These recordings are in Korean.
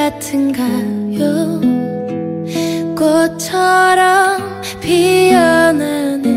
같은가요. 꽃처럼 피어나는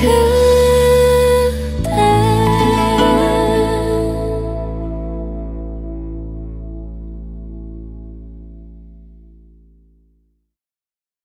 그